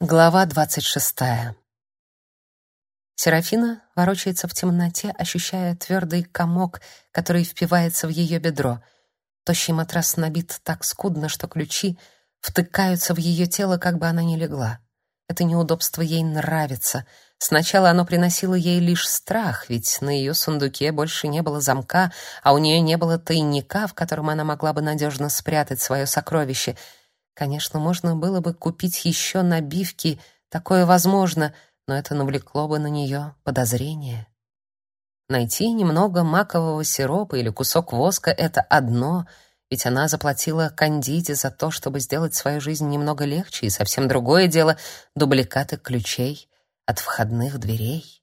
Глава двадцать шестая. Серафина ворочается в темноте, ощущая твердый комок, который впивается в ее бедро. Тощий матрас набит так скудно, что ключи втыкаются в ее тело, как бы она ни легла. Это неудобство ей нравится. Сначала оно приносило ей лишь страх, ведь на ее сундуке больше не было замка, а у нее не было тайника, в котором она могла бы надежно спрятать свое сокровище — Конечно, можно было бы купить еще набивки, такое возможно, но это навлекло бы на нее подозрение. Найти немного макового сиропа или кусок воска — это одно, ведь она заплатила Кандиде за то, чтобы сделать свою жизнь немного легче, и совсем другое дело — дубликаты ключей от входных дверей.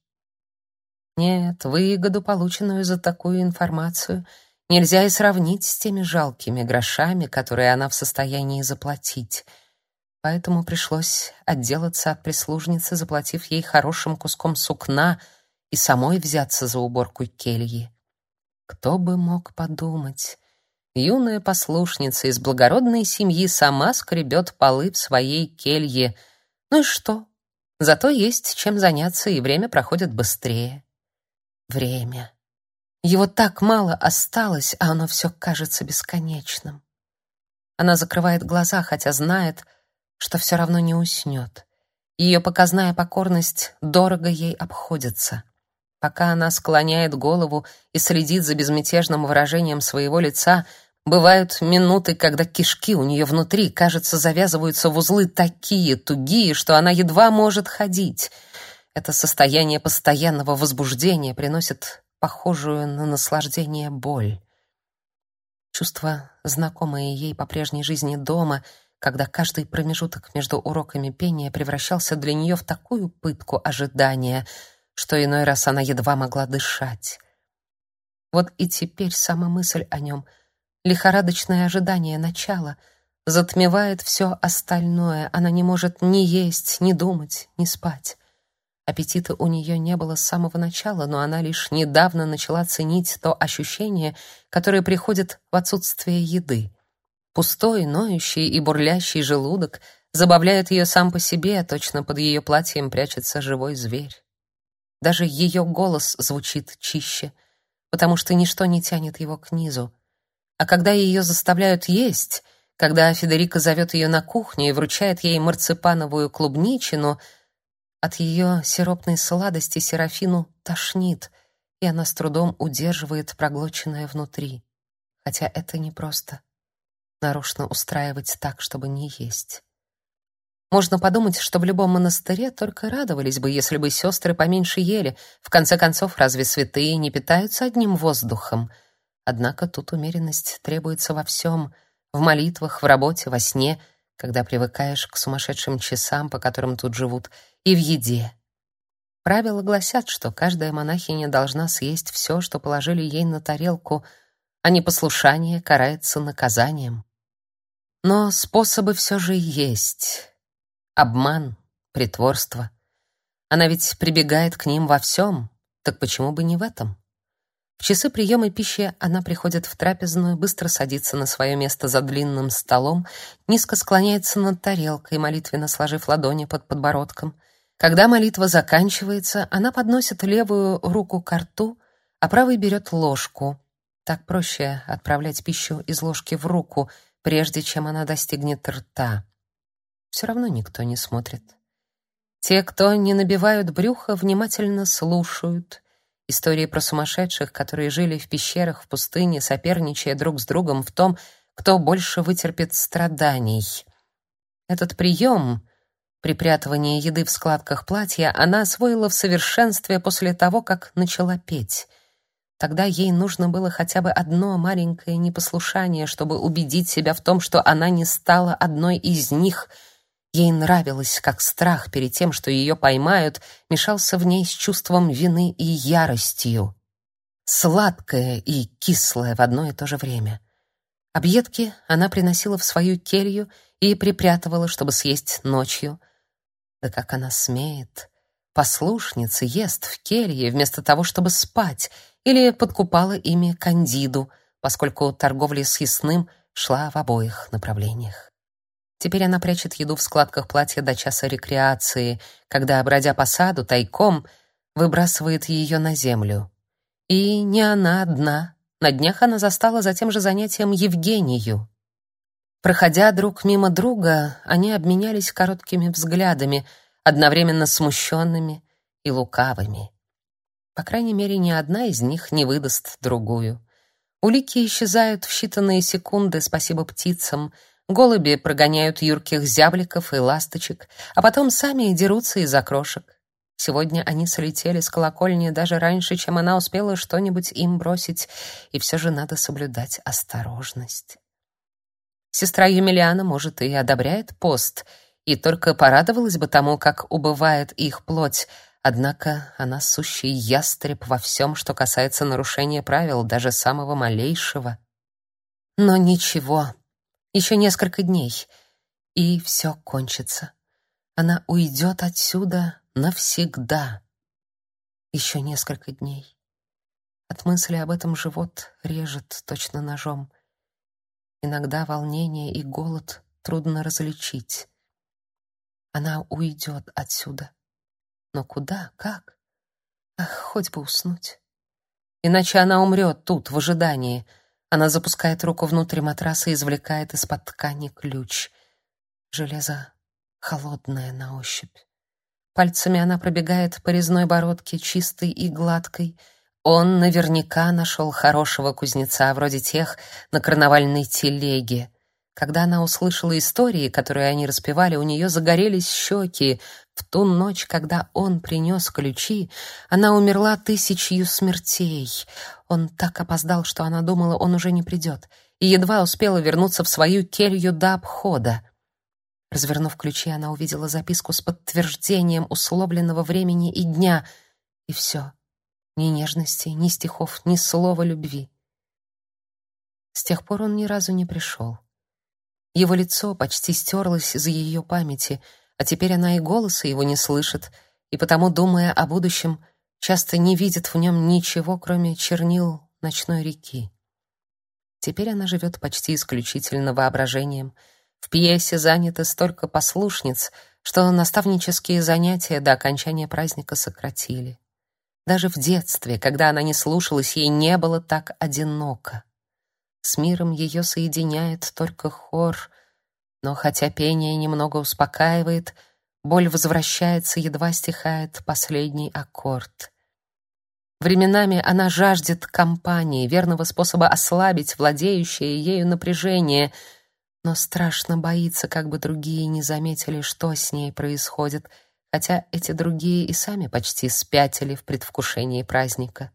Нет, выгоду, полученную за такую информацию — нельзя и сравнить с теми жалкими грошами, которые она в состоянии заплатить. Поэтому пришлось отделаться от прислужницы, заплатив ей хорошим куском сукна и самой взяться за уборку кельи. Кто бы мог подумать? Юная послушница из благородной семьи сама скребет полы в своей келье. Ну и что? Зато есть чем заняться, и время проходит быстрее. Время. Его так мало осталось, а оно все кажется бесконечным. Она закрывает глаза, хотя знает, что все равно не уснет. Ее показная покорность дорого ей обходится. Пока она склоняет голову и следит за безмятежным выражением своего лица, бывают минуты, когда кишки у нее внутри, кажется, завязываются в узлы такие тугие, что она едва может ходить. Это состояние постоянного возбуждения приносит похожую на наслаждение боль. Чувство, знакомое ей по прежней жизни дома, когда каждый промежуток между уроками пения превращался для нее в такую пытку ожидания, что иной раз она едва могла дышать. Вот и теперь сама мысль о нем, лихорадочное ожидание начала, затмевает все остальное. Она не может ни есть, ни думать, ни спать. Аппетита у нее не было с самого начала, но она лишь недавно начала ценить то ощущение, которое приходит в отсутствие еды. Пустой, ноющий и бурлящий желудок забавляет ее сам по себе, а точно под ее платьем прячется живой зверь. Даже ее голос звучит чище, потому что ничто не тянет его к низу. А когда ее заставляют есть, когда Федерика зовет ее на кухню и вручает ей марципановую клубничину — от ее сиропной сладости Серафину тошнит, и она с трудом удерживает проглоченное внутри. Хотя это непросто. Нарочно устраивать так, чтобы не есть. Можно подумать, что в любом монастыре только радовались бы, если бы сестры поменьше ели. В конце концов, разве святые не питаются одним воздухом? Однако тут умеренность требуется во всем — в молитвах, в работе, во сне, когда привыкаешь к сумасшедшим часам, по которым тут живут — и в еде. Правила гласят, что каждая монахиня должна съесть все, что положили ей на тарелку, а непослушание карается наказанием. Но способы все же есть. Обман, притворство. Она ведь прибегает к ним во всем, так почему бы не в этом? В часы приема пищи она приходит в трапезную, быстро садится на свое место за длинным столом, низко склоняется над тарелкой, молитвенно сложив ладони под подбородком. Когда молитва заканчивается, она подносит левую руку к рту, а правой берет ложку. Так проще отправлять пищу из ложки в руку, прежде чем она достигнет рта. Все равно никто не смотрит. Те, кто не набивают брюха, внимательно слушают. Истории про сумасшедших, которые жили в пещерах в пустыне, соперничая друг с другом в том, кто больше вытерпит страданий. Этот прием Припрятывание еды в складках платья она освоила в совершенстве после того, как начала петь. Тогда ей нужно было хотя бы одно маленькое непослушание, чтобы убедить себя в том, что она не стала одной из них. Ей нравилось, как страх перед тем, что ее поймают, мешался в ней с чувством вины и яростью. Сладкое и кислое в одно и то же время. Объедки она приносила в свою келью и припрятывала, чтобы съесть ночью — да как она смеет! Послушница ест в келье вместо того, чтобы спать, или подкупала ими Кандиду, поскольку торговля с ясным шла в обоих направлениях. Теперь она прячет еду в складках платья до часа рекреации, когда, бродя по саду тайком, выбрасывает ее на землю. И не она одна. На днях она застала за тем же занятием Евгению. Проходя друг мимо друга, они обменялись короткими взглядами, одновременно смущенными и лукавыми. По крайней мере, ни одна из них не выдаст другую. Улики исчезают в считанные секунды, спасибо птицам. Голуби прогоняют юрких зябликов и ласточек, а потом сами дерутся из окрошек. Сегодня они слетели с колокольни даже раньше, чем она успела что-нибудь им бросить, и все же надо соблюдать осторожность. Сестра Юмилиана, может, и одобряет пост, и только порадовалась бы тому, как убывает их плоть, однако она сущий ястреб во всем, что касается нарушения правил, даже самого малейшего. Но ничего, еще несколько дней, и все кончится. Она уйдет отсюда навсегда. Еще несколько дней. От мысли об этом живот режет точно ножом. Иногда волнение и голод трудно различить. Она уйдет отсюда. Но куда? Как? Ах, хоть бы уснуть. Иначе она умрет тут, в ожидании. Она запускает руку внутрь матраса и извлекает из-под ткани ключ. Железо холодное на ощупь. Пальцами она пробегает по резной бородке, чистой и гладкой, он наверняка нашел хорошего кузнеца, вроде тех на карнавальной телеге. Когда она услышала истории, которые они распевали, у нее загорелись щеки. В ту ночь, когда он принес ключи, она умерла тысячью смертей. Он так опоздал, что она думала, он уже не придет, и едва успела вернуться в свою келью до обхода. Развернув ключи, она увидела записку с подтверждением условленного времени и дня, и все — ни нежности, ни стихов, ни слова любви. С тех пор он ни разу не пришел. Его лицо почти стерлось из ее памяти, а теперь она и голоса его не слышит, и потому, думая о будущем, часто не видит в нем ничего, кроме чернил ночной реки. Теперь она живет почти исключительно воображением. В пьесе занято столько послушниц, что наставнические занятия до окончания праздника сократили. Даже в детстве, когда она не слушалась, ей не было так одиноко. С миром ее соединяет только хор, но хотя пение немного успокаивает, боль возвращается, едва стихает последний аккорд. Временами она жаждет компании, верного способа ослабить владеющее ею напряжение, но страшно боится, как бы другие не заметили, что с ней происходит — хотя эти другие и сами почти спятили в предвкушении праздника.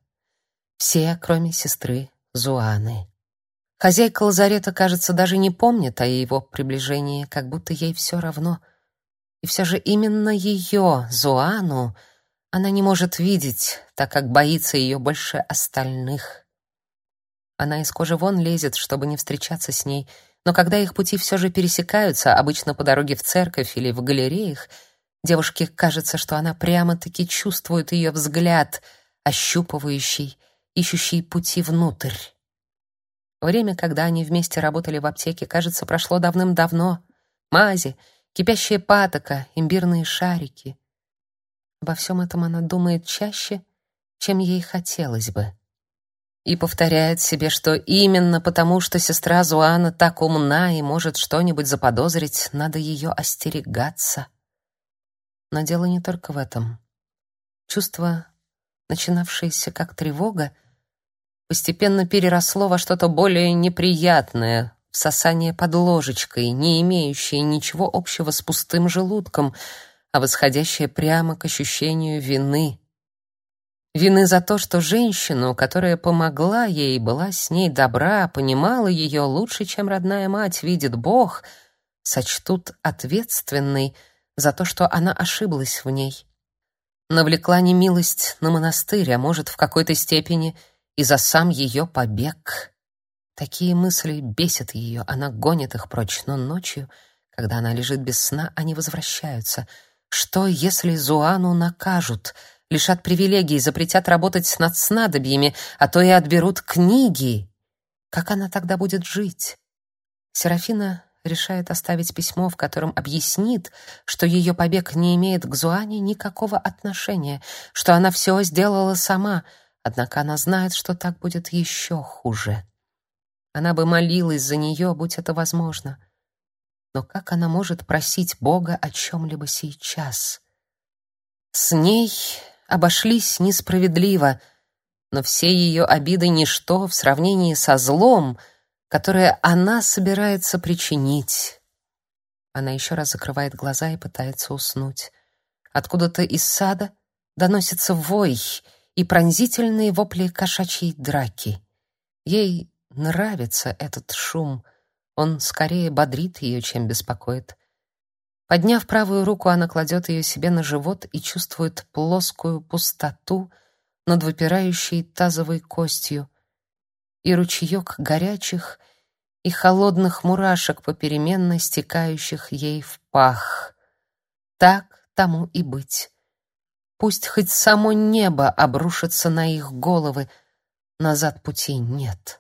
Все, кроме сестры Зуаны. Хозяйка лазарета, кажется, даже не помнит о его приближении, как будто ей все равно. И все же именно ее, Зуану, она не может видеть, так как боится ее больше остальных. Она из кожи вон лезет, чтобы не встречаться с ней, но когда их пути все же пересекаются, обычно по дороге в церковь или в галереях, Девушке кажется, что она прямо-таки чувствует ее взгляд, ощупывающий, ищущий пути внутрь. Время, когда они вместе работали в аптеке, кажется, прошло давным-давно. Мази, кипящая патока, имбирные шарики. Обо всем этом она думает чаще, чем ей хотелось бы. И повторяет себе, что именно потому, что сестра Зуана так умна и может что-нибудь заподозрить, надо ее остерегаться. Но дело не только в этом. Чувство, начинавшееся как тревога, постепенно переросло во что-то более неприятное, в сосание под ложечкой, не имеющее ничего общего с пустым желудком, а восходящее прямо к ощущению вины. Вины за то, что женщину, которая помогла ей, была с ней добра, понимала ее лучше, чем родная мать видит Бог, сочтут ответственной — за то, что она ошиблась в ней. Навлекла немилость на монастырь, а может, в какой-то степени и за сам ее побег. Такие мысли бесят ее, она гонит их прочь, но ночью, когда она лежит без сна, они возвращаются. Что, если Зуану накажут, лишат привилегий, запретят работать над снадобьями, а то и отберут книги? Как она тогда будет жить? Серафина решает оставить письмо, в котором объяснит, что ее побег не имеет к Зуане никакого отношения, что она все сделала сама, однако она знает, что так будет еще хуже. Она бы молилась за нее, будь это возможно. Но как она может просить Бога о чем-либо сейчас? С ней обошлись несправедливо, но все ее обиды — ничто в сравнении со злом, которое она собирается причинить. Она еще раз закрывает глаза и пытается уснуть. Откуда-то из сада доносится вой и пронзительные вопли кошачьей драки. Ей нравится этот шум. Он скорее бодрит ее, чем беспокоит. Подняв правую руку, она кладет ее себе на живот и чувствует плоскую пустоту над выпирающей тазовой костью и ручеек горячих и холодных мурашек, попеременно стекающих ей в пах. Так тому и быть. Пусть хоть само небо обрушится на их головы, назад пути нет.